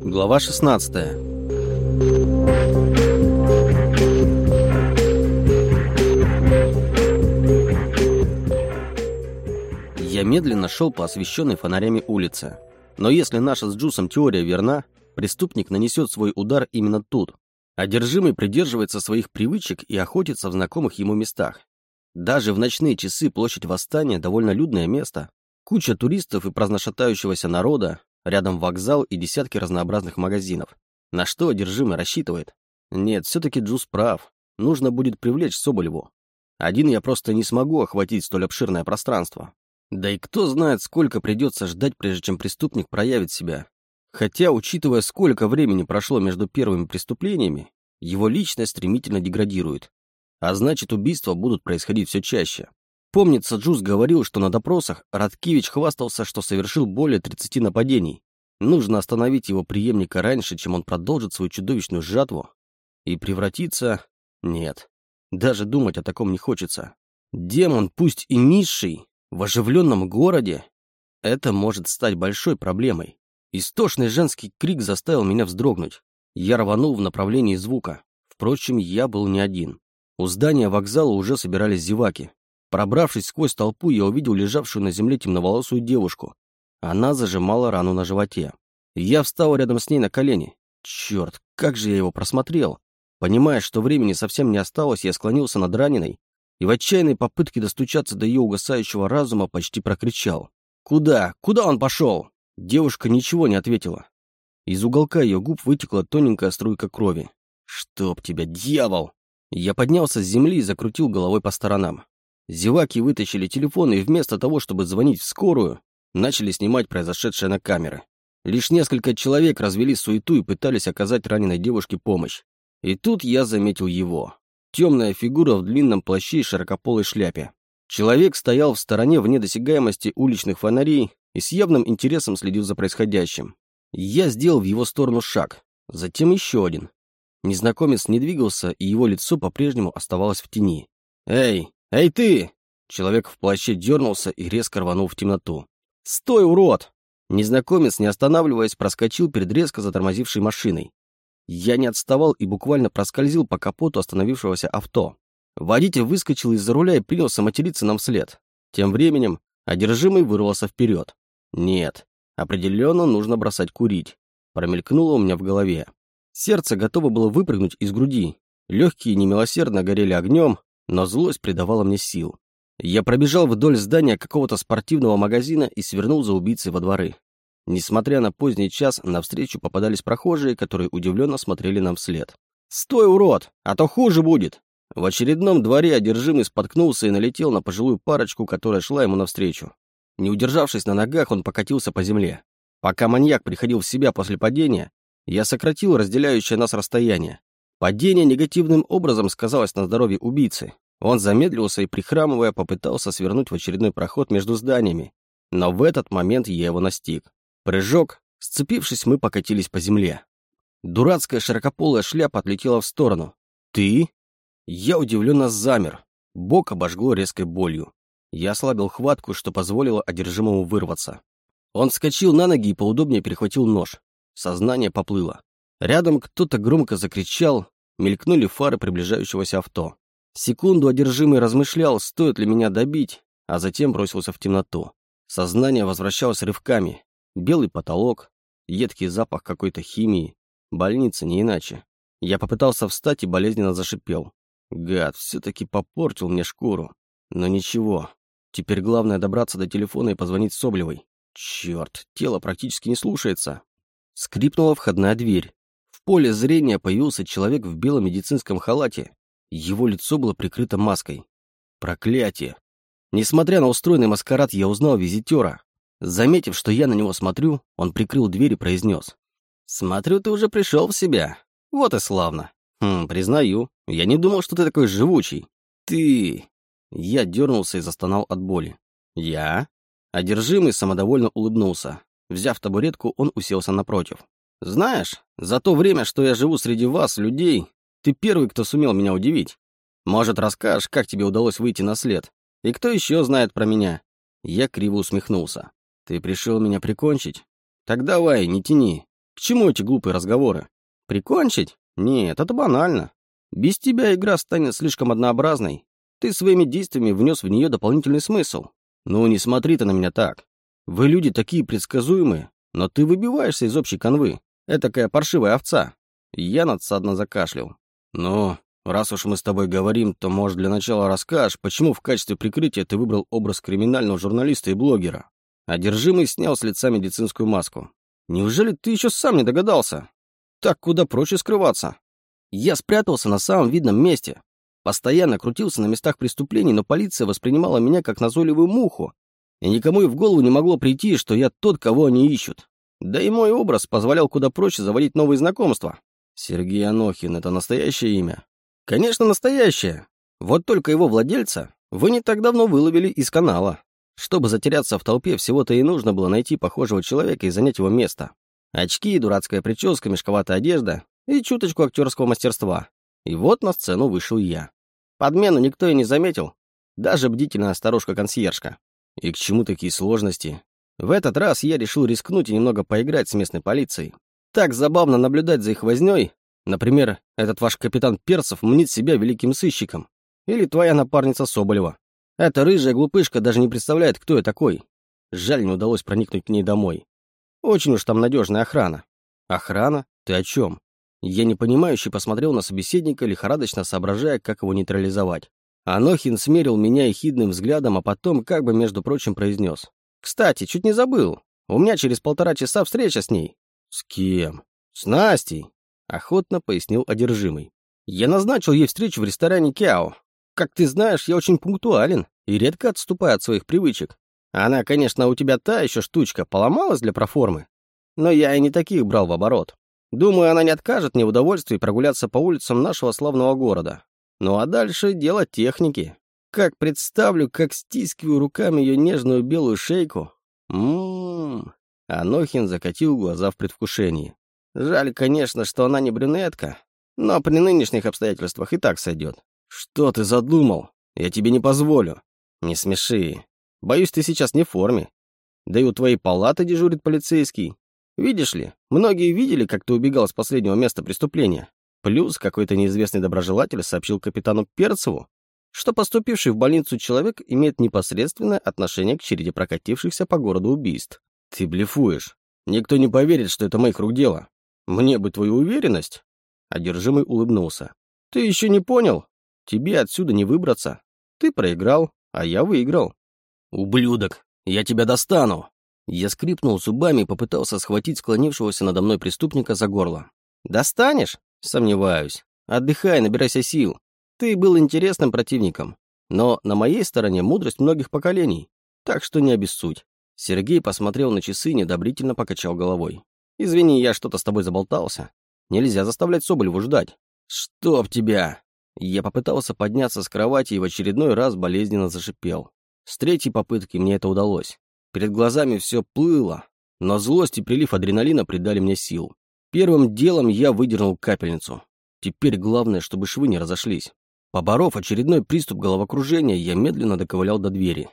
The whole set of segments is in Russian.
Глава 16 Я медленно шел по освещенной фонарями улице. Но если наша с Джусом теория верна, преступник нанесет свой удар именно тут. Одержимый придерживается своих привычек и охотится в знакомых ему местах. Даже в ночные часы площадь Восстания довольно людное место. Куча туристов и праздношатающегося народа, рядом вокзал и десятки разнообразных магазинов. На что одержимый рассчитывает? Нет, все-таки Джус прав. Нужно будет привлечь Соболеву. Один я просто не смогу охватить столь обширное пространство. Да и кто знает, сколько придется ждать, прежде чем преступник проявит себя. Хотя, учитывая, сколько времени прошло между первыми преступлениями, его личность стремительно деградирует. А значит, убийства будут происходить все чаще. Помнится, Джуз говорил, что на допросах Радкевич хвастался, что совершил более 30 нападений. Нужно остановить его преемника раньше, чем он продолжит свою чудовищную жатву. И превратиться... Нет. Даже думать о таком не хочется. Демон, пусть и низший, в оживленном городе это может стать большой проблемой. Истошный женский крик заставил меня вздрогнуть. Я рванул в направлении звука. Впрочем, я был не один. У здания вокзала уже собирались зеваки. Пробравшись сквозь толпу, я увидел лежавшую на земле темноволосую девушку. Она зажимала рану на животе. Я встал рядом с ней на колени. Черт, как же я его просмотрел. Понимая, что времени совсем не осталось, я склонился над раненой и в отчаянной попытке достучаться до ее угасающего разума почти прокричал. «Куда? Куда он пошел?» Девушка ничего не ответила. Из уголка ее губ вытекла тоненькая струйка крови. «Чтоб тебя, дьявол!» Я поднялся с земли и закрутил головой по сторонам. Зеваки вытащили телефон и вместо того, чтобы звонить в скорую, начали снимать произошедшее на камеры. Лишь несколько человек развели суету и пытались оказать раненой девушке помощь. И тут я заметил его. Темная фигура в длинном плаще и широкополой шляпе. Человек стоял в стороне вне досягаемости уличных фонарей и с явным интересом следил за происходящим. Я сделал в его сторону шаг, затем еще один. Незнакомец не двигался, и его лицо по-прежнему оставалось в тени. «Эй, эй ты!» Человек в плаще дернулся и резко рванул в темноту. «Стой, урод!» Незнакомец, не останавливаясь, проскочил перед резко затормозившей машиной. Я не отставал и буквально проскользил по капоту остановившегося авто. Водитель выскочил из-за руля и принялся материться нам вслед. Тем временем одержимый вырвался вперед. Нет, определенно нужно бросать курить. Промелькнуло у меня в голове. Сердце готово было выпрыгнуть из груди. Легкие немилосердно горели огнем, но злость придавала мне сил. Я пробежал вдоль здания какого-то спортивного магазина и свернул за убийцей во дворы. Несмотря на поздний час, навстречу попадались прохожие, которые удивленно смотрели нам вслед. «Стой, урод! А то хуже будет!» В очередном дворе одержимый споткнулся и налетел на пожилую парочку, которая шла ему навстречу. Не удержавшись на ногах, он покатился по земле. Пока маньяк приходил в себя после падения, я сократил разделяющее нас расстояние. Падение негативным образом сказалось на здоровье убийцы. Он замедлился и, прихрамывая, попытался свернуть в очередной проход между зданиями. Но в этот момент я его настиг. Прыжок. Сцепившись, мы покатились по земле. Дурацкая широкополая шляпа отлетела в сторону. «Ты?» Я удивленно замер. Бок обожгло резкой болью. Я ослабил хватку, что позволило одержимому вырваться. Он вскочил на ноги и поудобнее перехватил нож. Сознание поплыло. Рядом кто-то громко закричал, мелькнули фары приближающегося авто. Секунду одержимый размышлял, стоит ли меня добить, а затем бросился в темноту. Сознание возвращалось рывками. Белый потолок, едкий запах какой-то химии. Больница, не иначе. Я попытался встать и болезненно зашипел. Гад, все-таки попортил мне шкуру. Но ничего. Теперь главное добраться до телефона и позвонить Соблевой. Черт, тело практически не слушается. Скрипнула входная дверь. Поле зрения появился человек в белом медицинском халате. Его лицо было прикрыто маской. Проклятие. Несмотря на устроенный маскарад, я узнал визитера. Заметив, что я на него смотрю, он прикрыл дверь и произнес. «Смотрю, ты уже пришел в себя. Вот и славно. Хм, признаю, я не думал, что ты такой живучий. Ты...» Я дернулся и застонал от боли. «Я?» Одержимый самодовольно улыбнулся. Взяв табуретку, он уселся напротив. «Знаешь, за то время, что я живу среди вас, людей, ты первый, кто сумел меня удивить. Может, расскажешь, как тебе удалось выйти на след? И кто еще знает про меня?» Я криво усмехнулся. «Ты пришел меня прикончить? Так давай, не тяни. К чему эти глупые разговоры? Прикончить? Нет, это банально. Без тебя игра станет слишком однообразной. Ты своими действиями внес в нее дополнительный смысл. Ну, не смотри ты на меня так. Вы люди такие предсказуемые, но ты выбиваешься из общей канвы. Этакая паршивая овца. Я надсадно закашлял. Ну, раз уж мы с тобой говорим, то, может, для начала расскажешь, почему в качестве прикрытия ты выбрал образ криминального журналиста и блогера. Одержимый снял с лица медицинскую маску. Неужели ты еще сам не догадался? Так куда проще скрываться. Я спрятался на самом видном месте. Постоянно крутился на местах преступлений, но полиция воспринимала меня как назойливую муху, и никому и в голову не могло прийти, что я тот, кого они ищут. Да и мой образ позволял куда проще заводить новые знакомства. Сергей Анохин — это настоящее имя? Конечно, настоящее. Вот только его владельца вы не так давно выловили из канала. Чтобы затеряться в толпе, всего-то и нужно было найти похожего человека и занять его место. Очки, дурацкая прическа, мешковатая одежда и чуточку актерского мастерства. И вот на сцену вышел я. Подмену никто и не заметил. Даже бдительная старушка-консьержка. И к чему такие сложности? В этот раз я решил рискнуть и немного поиграть с местной полицией. Так забавно наблюдать за их вознёй. Например, этот ваш капитан Перцев мнит себя великим сыщиком. Или твоя напарница Соболева. Эта рыжая глупышка даже не представляет, кто я такой. Жаль, не удалось проникнуть к ней домой. Очень уж там надежная охрана. Охрана? Ты о чем? Я непонимающе посмотрел на собеседника, лихорадочно соображая, как его нейтрализовать. Анохин смерил меня ехидным взглядом, а потом, как бы, между прочим, произнес. «Кстати, чуть не забыл. У меня через полтора часа встреча с ней». «С кем?» «С Настей», — охотно пояснил одержимый. «Я назначил ей встречу в ресторане Кяо. Как ты знаешь, я очень пунктуален и редко отступаю от своих привычек. Она, конечно, у тебя та еще штучка, поломалась для проформы. Но я и не таких брал в оборот. Думаю, она не откажет мне в удовольствии прогуляться по улицам нашего славного города. Ну а дальше дело техники. Как представлю, как стискиваю руками ее нежную белую шейку. Ммм. Анохин закатил глаза в предвкушении. Жаль, конечно, что она не брюнетка, но при нынешних обстоятельствах и так сойдет. «Что ты задумал? Я тебе не позволю». «Не смеши. Боюсь, ты сейчас не в форме. Да и у твоей палаты дежурит полицейский. Видишь ли, многие видели, как ты убегал с последнего места преступления. Плюс какой-то неизвестный доброжелатель сообщил капитану Перцеву, что поступивший в больницу человек имеет непосредственное отношение к череде прокатившихся по городу убийств. Ты блефуешь. Никто не поверит, что это моих рук дело. Мне бы твою уверенность. Одержимый улыбнулся. Ты еще не понял? Тебе отсюда не выбраться. Ты проиграл, а я выиграл. Ублюдок, я тебя достану. Я скрипнул зубами и попытался схватить склонившегося надо мной преступника за горло. Достанешь? Сомневаюсь. Отдыхай, набирайся сил. Ты был интересным противником. Но на моей стороне мудрость многих поколений. Так что не обессудь. Сергей посмотрел на часы и недобрительно покачал головой. «Извини, я что-то с тобой заболтался. Нельзя заставлять Соболеву ждать». «Чтоб тебя!» Я попытался подняться с кровати и в очередной раз болезненно зашипел. С третьей попытки мне это удалось. Перед глазами все плыло, но злость и прилив адреналина придали мне сил. Первым делом я выдернул капельницу. Теперь главное, чтобы швы не разошлись. Поборов очередной приступ головокружения, я медленно доковылял до двери.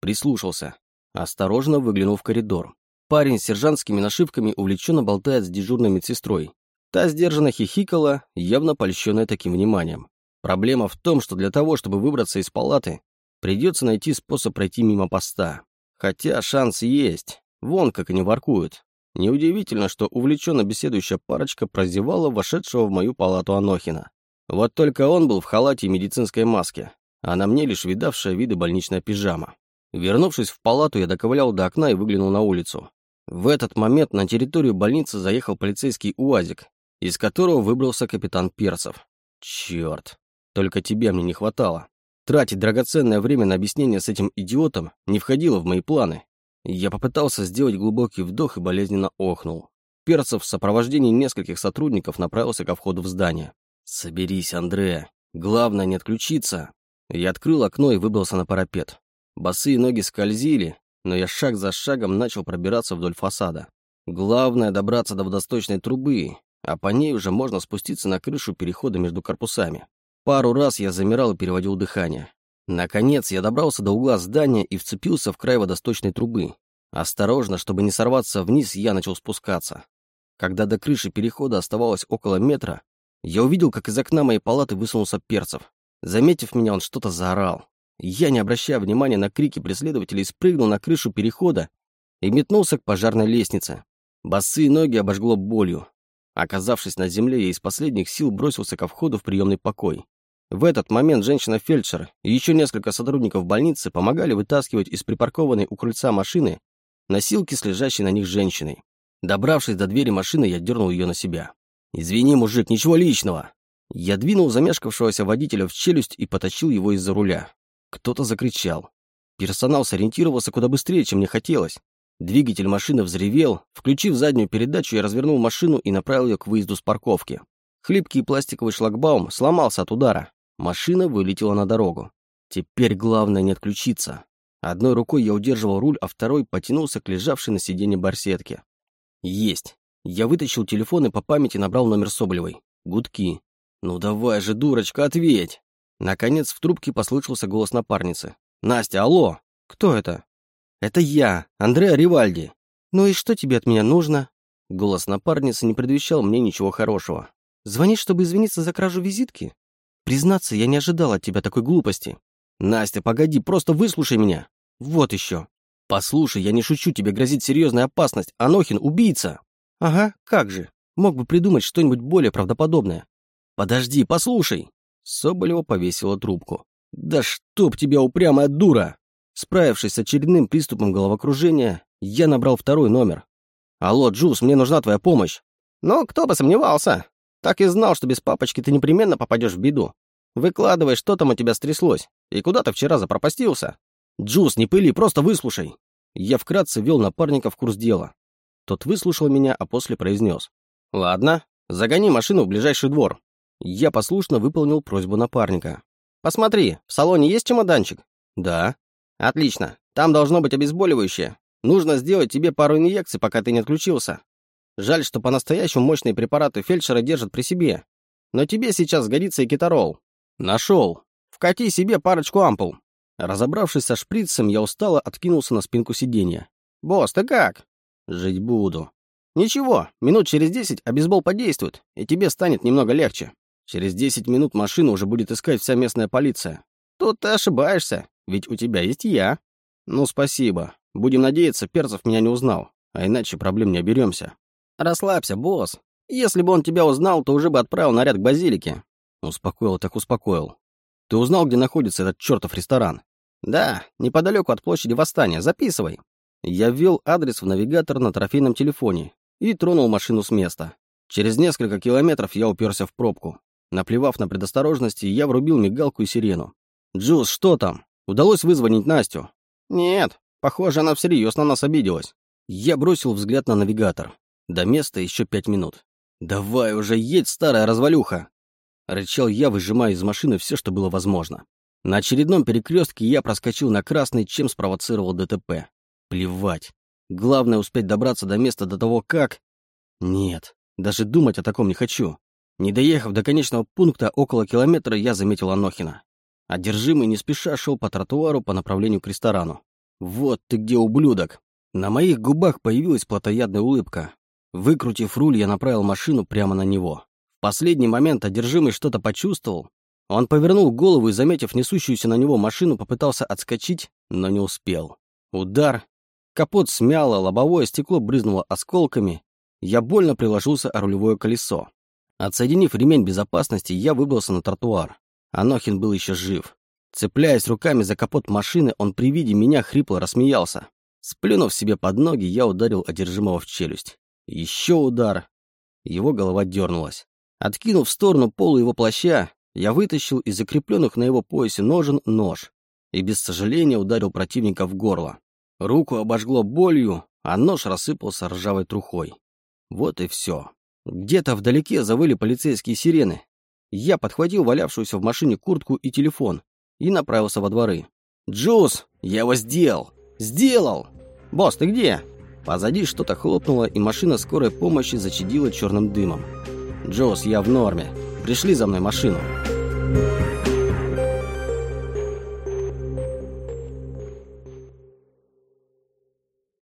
Прислушался. Осторожно выглянул в коридор. Парень с сержантскими нашивками увлеченно болтает с дежурной медсестрой. Та сдержанно хихикала, явно польщенная таким вниманием. Проблема в том, что для того, чтобы выбраться из палаты, придется найти способ пройти мимо поста. Хотя шанс есть. Вон как они воркуют. Неудивительно, что увлеченно беседующая парочка прозевала вошедшего в мою палату Анохина. Вот только он был в халате и медицинской маске, а на мне лишь видавшая виды больничная пижама. Вернувшись в палату, я доковылял до окна и выглянул на улицу. В этот момент на территорию больницы заехал полицейский УАЗик, из которого выбрался капитан Перцев. Черт. Только тебя мне не хватало. Тратить драгоценное время на объяснение с этим идиотом не входило в мои планы. Я попытался сделать глубокий вдох и болезненно охнул. Перцев в сопровождении нескольких сотрудников направился ко входу в здание. «Соберись, Андре. Главное не отключиться». Я открыл окно и выбрался на парапет. Босые ноги скользили, но я шаг за шагом начал пробираться вдоль фасада. Главное добраться до водосточной трубы, а по ней уже можно спуститься на крышу перехода между корпусами. Пару раз я замирал и переводил дыхание. Наконец я добрался до угла здания и вцепился в край водосточной трубы. Осторожно, чтобы не сорваться вниз, я начал спускаться. Когда до крыши перехода оставалось около метра, я увидел, как из окна моей палаты высунулся Перцев. Заметив меня, он что-то заорал. Я, не обращая внимания на крики преследователей, спрыгнул на крышу перехода и метнулся к пожарной лестнице. Босые ноги обожгло болью. Оказавшись на земле, я из последних сил бросился ко входу в приемный покой. В этот момент женщина-фельдшер и еще несколько сотрудников больницы помогали вытаскивать из припаркованной у крыльца машины носилки с лежащей на них женщиной. Добравшись до двери машины, я дернул ее на себя. «Извини, мужик, ничего личного!» Я двинул замешкавшегося водителя в челюсть и потащил его из-за руля. Кто-то закричал. Персонал сориентировался куда быстрее, чем мне хотелось. Двигатель машины взревел. Включив заднюю передачу, я развернул машину и направил ее к выезду с парковки. Хлипкий пластиковый шлагбаум сломался от удара. Машина вылетела на дорогу. Теперь главное не отключиться. Одной рукой я удерживал руль, а второй потянулся к лежавшей на сиденье барсетке. Есть. Я вытащил телефон и по памяти набрал номер Соболевой. Гудки. «Ну давай же, дурочка, ответь!» Наконец в трубке послышался голос напарницы. «Настя, алло! Кто это?» «Это я, Андреа Ривальди. Ну и что тебе от меня нужно?» Голос напарницы не предвещал мне ничего хорошего. «Звонишь, чтобы извиниться за кражу визитки? Признаться, я не ожидал от тебя такой глупости. Настя, погоди, просто выслушай меня. Вот еще. Послушай, я не шучу, тебе грозит серьезная опасность. Анохин — убийца. Ага, как же. Мог бы придумать что-нибудь более правдоподобное. Подожди, послушай. Соболева повесила трубку. Да чтоб тебя, упрямая дура! Справившись с очередным приступом головокружения, я набрал второй номер. «Алло, Джуз, мне нужна твоя помощь». «Ну, кто бы сомневался. Так и знал, что без папочки ты непременно попадешь в беду. Выкладывай, что там у тебя стряслось, и куда ты вчера запропастился». «Джуз, не пыли, просто выслушай». Я вкратце вел напарника в курс дела. Тот выслушал меня, а после произнес. «Ладно, загони машину в ближайший двор». Я послушно выполнил просьбу напарника. «Посмотри, в салоне есть чемоданчик?» «Да». «Отлично. Там должно быть обезболивающее. Нужно сделать тебе пару инъекций, пока ты не отключился. Жаль, что по-настоящему мощные препараты фельдшера держат при себе. Но тебе сейчас сгодится и кетарол. Нашел. Вкати себе парочку ампул». Разобравшись со шприцем, я устало откинулся на спинку сиденья. «Босс, ты как?» «Жить буду». «Ничего, минут через десять обезбол подействует, и тебе станет немного легче. Через десять минут машину уже будет искать вся местная полиция. Тут ты ошибаешься. Ведь у тебя есть я. Ну, спасибо. Будем надеяться, Перцев меня не узнал. А иначе проблем не оберемся. Расслабься, босс. Если бы он тебя узнал, то уже бы отправил наряд к базилике. Успокоил так успокоил. Ты узнал, где находится этот чертов ресторан? Да, неподалеку от площади Восстания. Записывай. Я ввел адрес в навигатор на трофейном телефоне и тронул машину с места. Через несколько километров я уперся в пробку. Наплевав на предосторожности, я врубил мигалку и сирену. «Джуз, что там?» Удалось вызвонить Настю? Нет, похоже, она всерьез на нас обиделась. Я бросил взгляд на навигатор. До места еще пять минут. «Давай уже, едь, старая развалюха!» Рычал я, выжимая из машины все, что было возможно. На очередном перекрестке я проскочил на красный, чем спровоцировал ДТП. Плевать. Главное успеть добраться до места до того, как... Нет, даже думать о таком не хочу. Не доехав до конечного пункта около километра, я заметил Анохина. Одержимый не спеша шел по тротуару по направлению к ресторану. «Вот ты где, ублюдок!» На моих губах появилась плотоядная улыбка. Выкрутив руль, я направил машину прямо на него. В последний момент одержимый что-то почувствовал. Он повернул голову и, заметив несущуюся на него машину, попытался отскочить, но не успел. Удар. Капот смяло, лобовое стекло брызнуло осколками. Я больно приложился о рулевое колесо. Отсоединив ремень безопасности, я выбрался на тротуар. Анохин был еще жив. Цепляясь руками за капот машины, он при виде меня хрипло рассмеялся. Сплюнув себе под ноги, я ударил одержимого в челюсть. Еще удар. Его голова дернулась. Откинув в сторону полу его плаща, я вытащил из закрепленных на его поясе ножен нож и без сожаления ударил противника в горло. Руку обожгло болью, а нож рассыпался ржавой трухой. Вот и все. Где-то вдалеке завыли полицейские сирены, я подхватил валявшуюся в машине куртку и телефон и направился во дворы. «Джуз, я его сделал! Сделал! Босс, ты где?» Позади что-то хлопнуло, и машина скорой помощи зачадила черным дымом. «Джуз, я в норме. Пришли за мной машину».